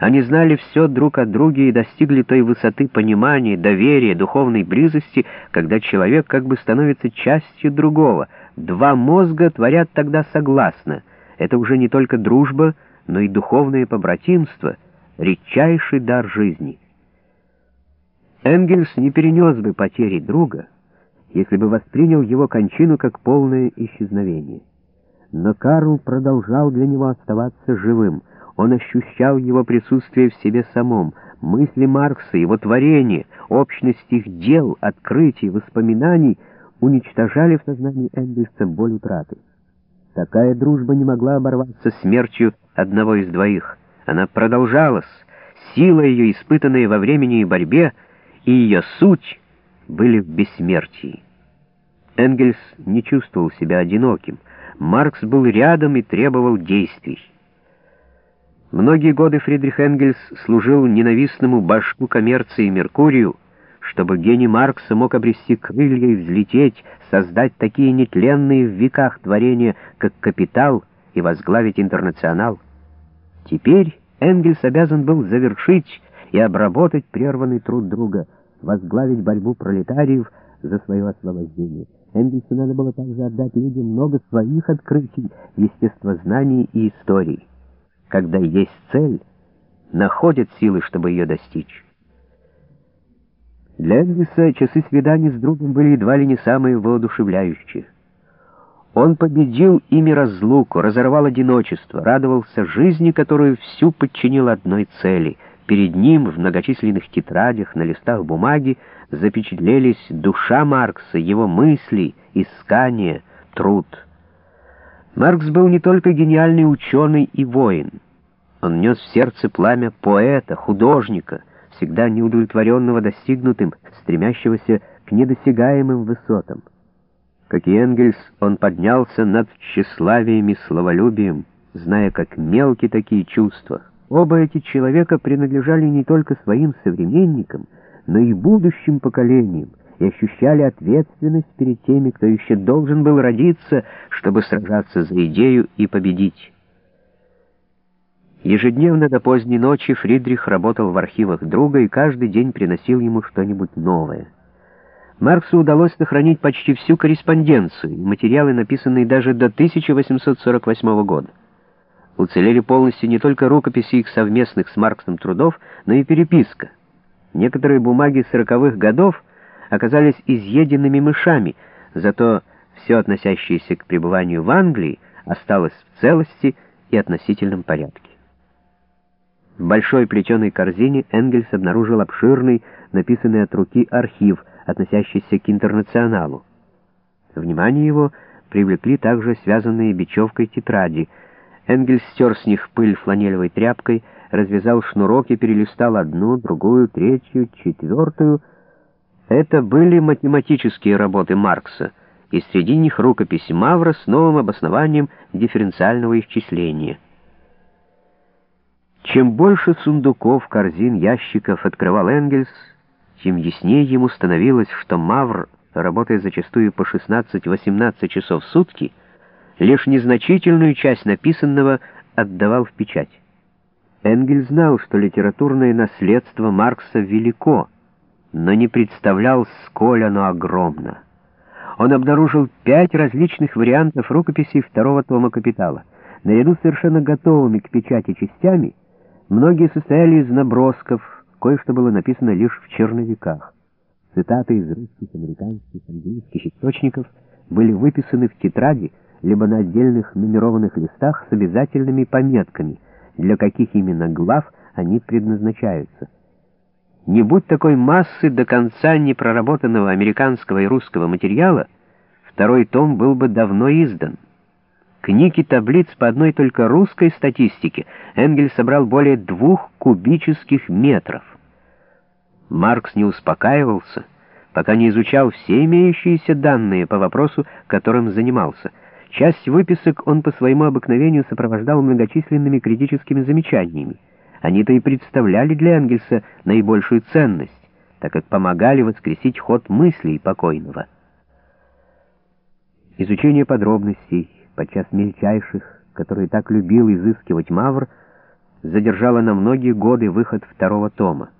Они знали все друг о друге и достигли той высоты понимания, доверия, духовной близости, когда человек как бы становится частью другого. Два мозга творят тогда согласно. Это уже не только дружба, но и духовное побратимство, редчайший дар жизни. Энгельс не перенес бы потери друга, если бы воспринял его кончину как полное исчезновение. Но Карл продолжал для него оставаться живым. Он ощущал его присутствие в себе самом, мысли Маркса, его творения, общность их дел, открытий, воспоминаний уничтожали в сознании Энгельса боль утраты. Такая дружба не могла оборваться смертью одного из двоих. Она продолжалась, сила ее, испытанная во времени и борьбе, и ее суть были в бессмертии. Энгельс не чувствовал себя одиноким. Маркс был рядом и требовал действий. Многие годы Фридрих Энгельс служил ненавистному башку коммерции Меркурию, чтобы гений Маркса мог обрести крылья и взлететь, создать такие нетленные в веках творения, как «Капитал» и возглавить «Интернационал». Теперь Энгельс обязан был завершить и обработать прерванный труд друга, возглавить борьбу пролетариев за свое освобождение. Энгельсу надо было также отдать людям много своих открытий, естествознаний и историй. Когда есть цель, находят силы, чтобы ее достичь. Для Энгельса часы свиданий с другом были едва ли не самые воодушевляющие. Он победил ими разлуку, разорвал одиночество, радовался жизни, которую всю подчинил одной цели — Перед ним в многочисленных тетрадях на листах бумаги запечатлелись душа Маркса, его мысли, искания, труд. Маркс был не только гениальный ученый и воин. Он нес в сердце пламя поэта, художника, всегда неудовлетворенного достигнутым, стремящегося к недосягаемым высотам. Как и Энгельс, он поднялся над тщеславием и словолюбием, зная, как мелки такие чувства — Оба эти человека принадлежали не только своим современникам, но и будущим поколениям, и ощущали ответственность перед теми, кто еще должен был родиться, чтобы сражаться за идею и победить. Ежедневно до поздней ночи Фридрих работал в архивах друга и каждый день приносил ему что-нибудь новое. Марксу удалось сохранить почти всю корреспонденцию, материалы, написанные даже до 1848 года. Уцелели полностью не только рукописи их совместных с Марксом трудов, но и переписка. Некоторые бумаги сороковых годов оказались изъеденными мышами, зато все относящееся к пребыванию в Англии осталось в целости и относительном порядке. В большой плетеной корзине Энгельс обнаружил обширный, написанный от руки архив, относящийся к интернационалу. Внимание его привлекли также связанные бечевкой тетради — Энгельс стер с них пыль фланелевой тряпкой, развязал шнурок и перелистал одну, другую, третью, четвертую. Это были математические работы Маркса, и среди них рукопись Мавра с новым обоснованием дифференциального исчисления. Чем больше сундуков, корзин, ящиков открывал Энгельс, тем яснее ему становилось, что Мавр, работая зачастую по 16-18 часов в сутки, лишь незначительную часть написанного отдавал в печать. Энгель знал, что литературное наследство Маркса велико, но не представлял, сколь оно огромно. Он обнаружил пять различных вариантов рукописей второго тома «Капитала». Наряду с совершенно готовыми к печати частями, многие состояли из набросков, кое-что было написано лишь в черновиках. Цитаты из русских, американских, английских источников были выписаны в тетради, либо на отдельных нумерованных листах с обязательными пометками, для каких именно глав они предназначаются. Не будь такой массы до конца непроработанного американского и русского материала, второй том был бы давно издан. Книги таблиц по одной только русской статистике Энгель собрал более двух кубических метров. Маркс не успокаивался, пока не изучал все имеющиеся данные по вопросу, которым занимался — Часть выписок он по своему обыкновению сопровождал многочисленными критическими замечаниями. Они-то и представляли для Энгельса наибольшую ценность, так как помогали воскресить ход мыслей покойного. Изучение подробностей, подчас мельчайших, которые так любил изыскивать Мавр, задержала на многие годы выход второго тома.